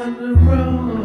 on the road.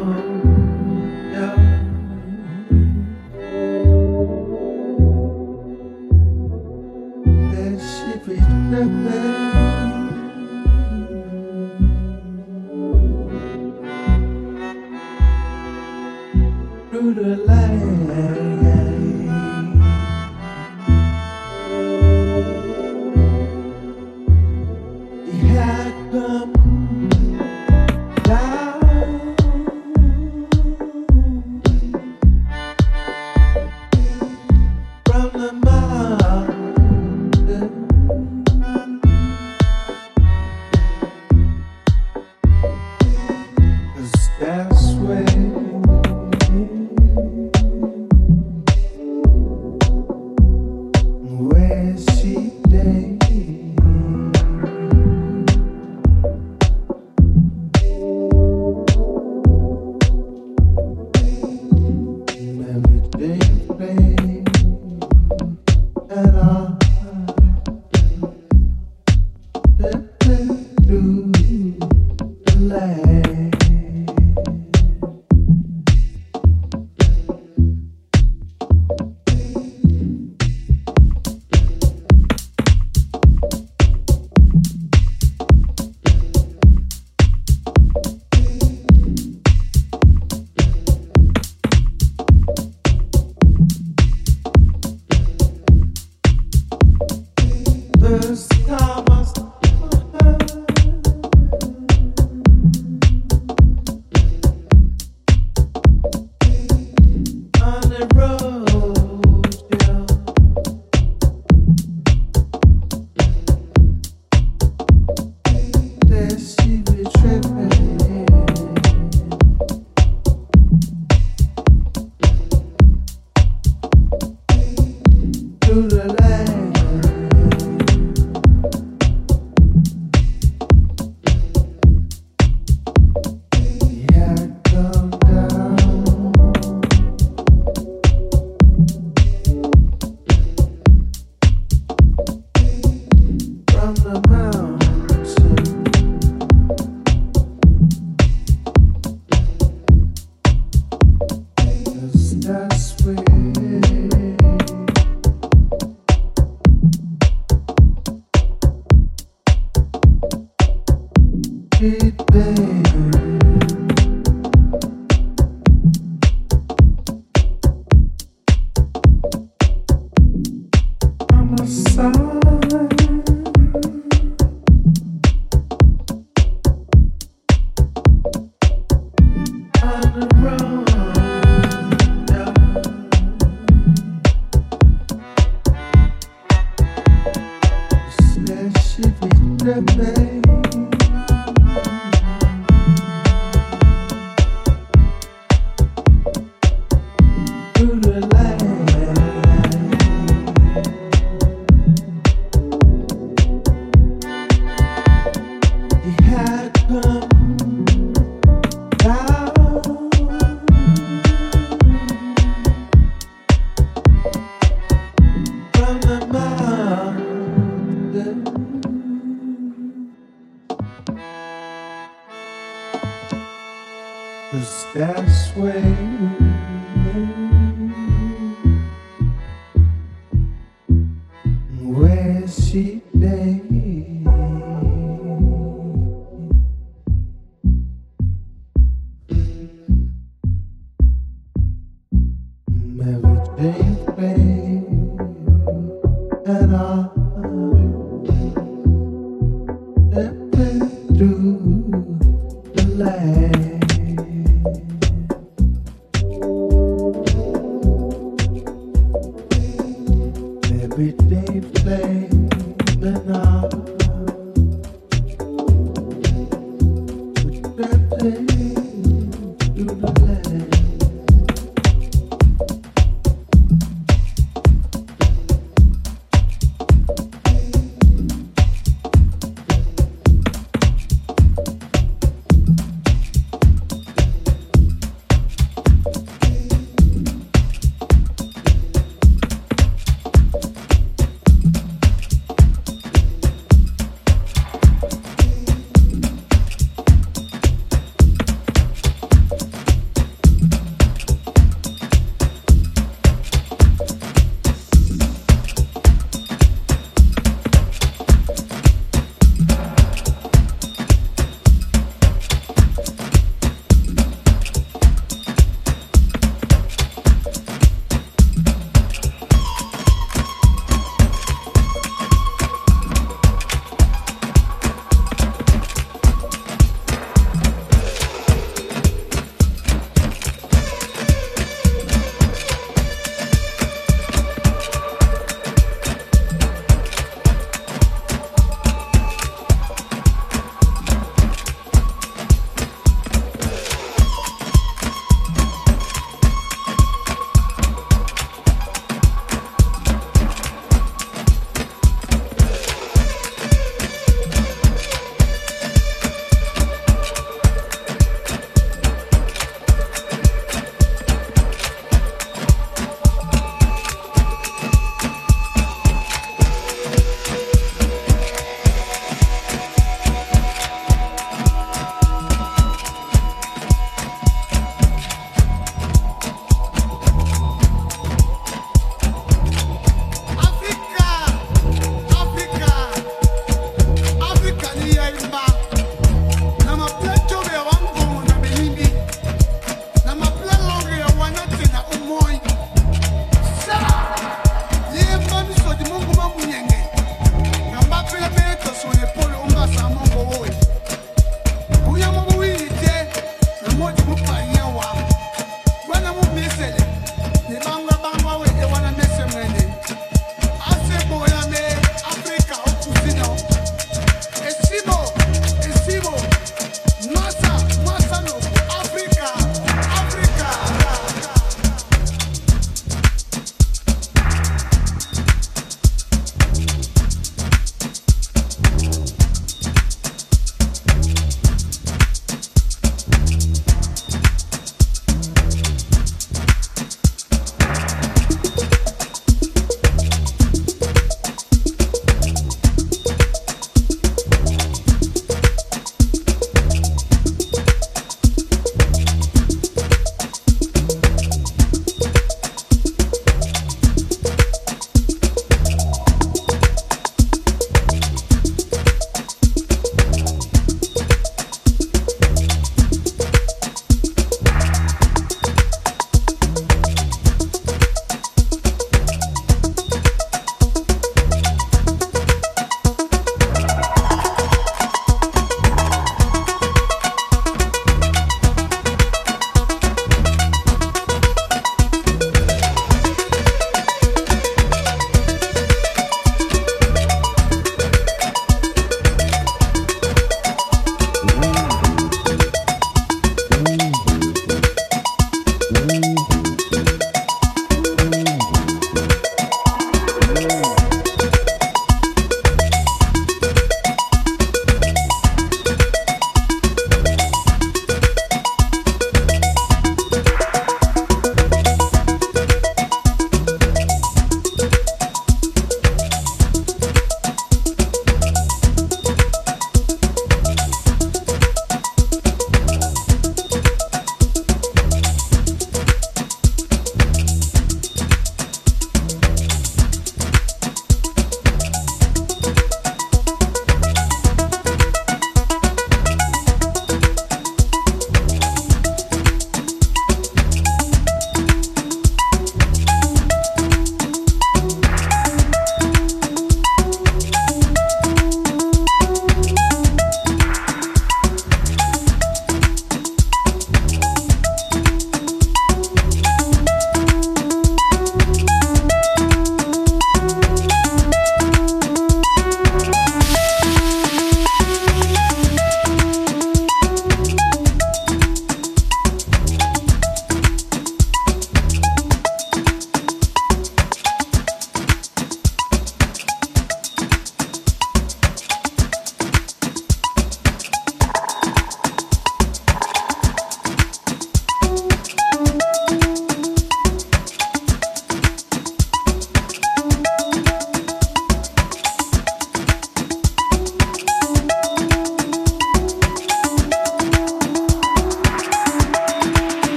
Every day play.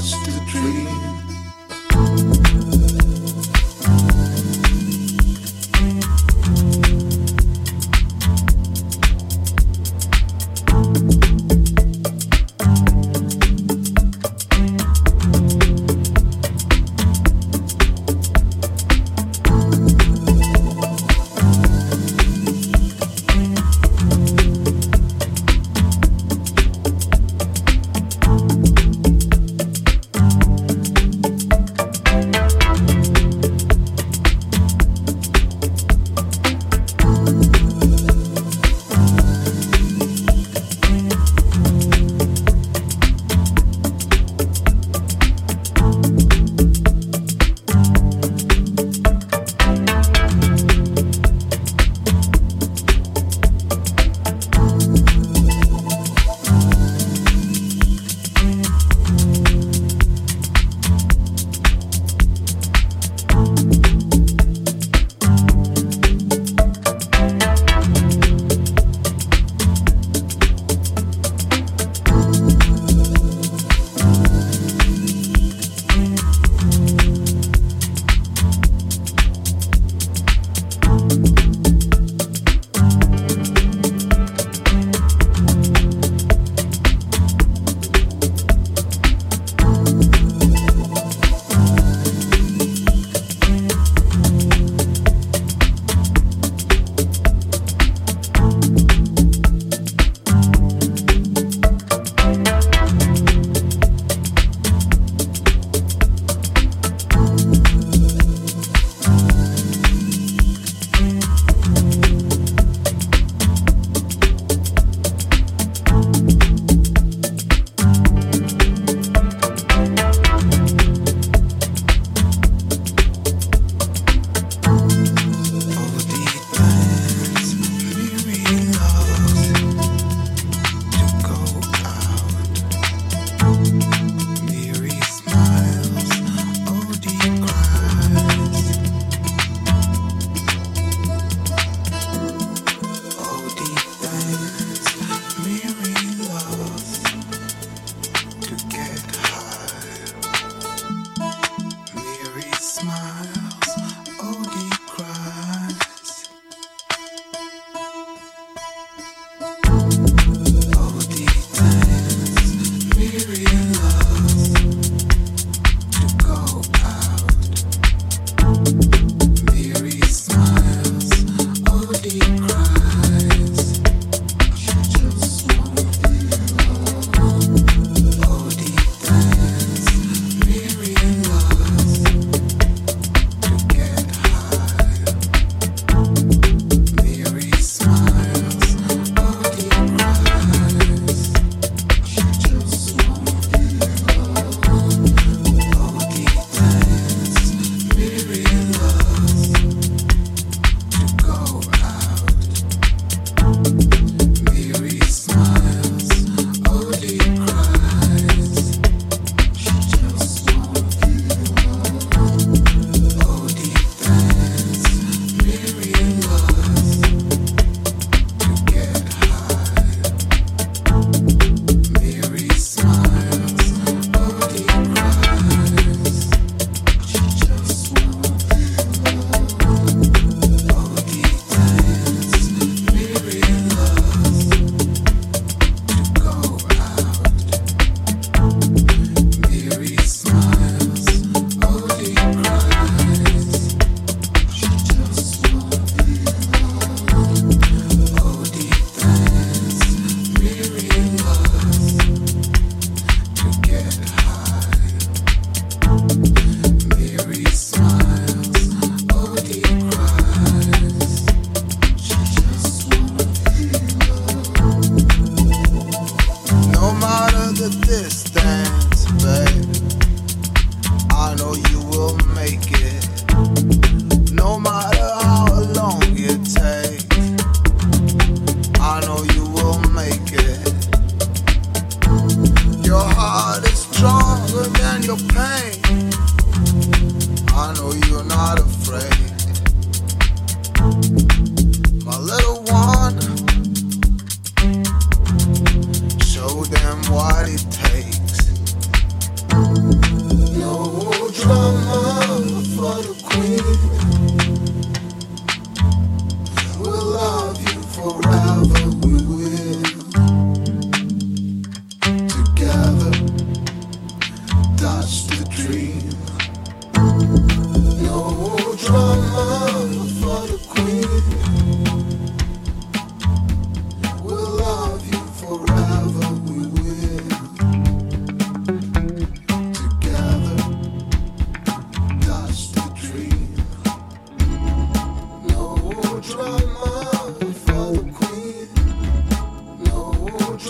much the dream.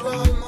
wrong.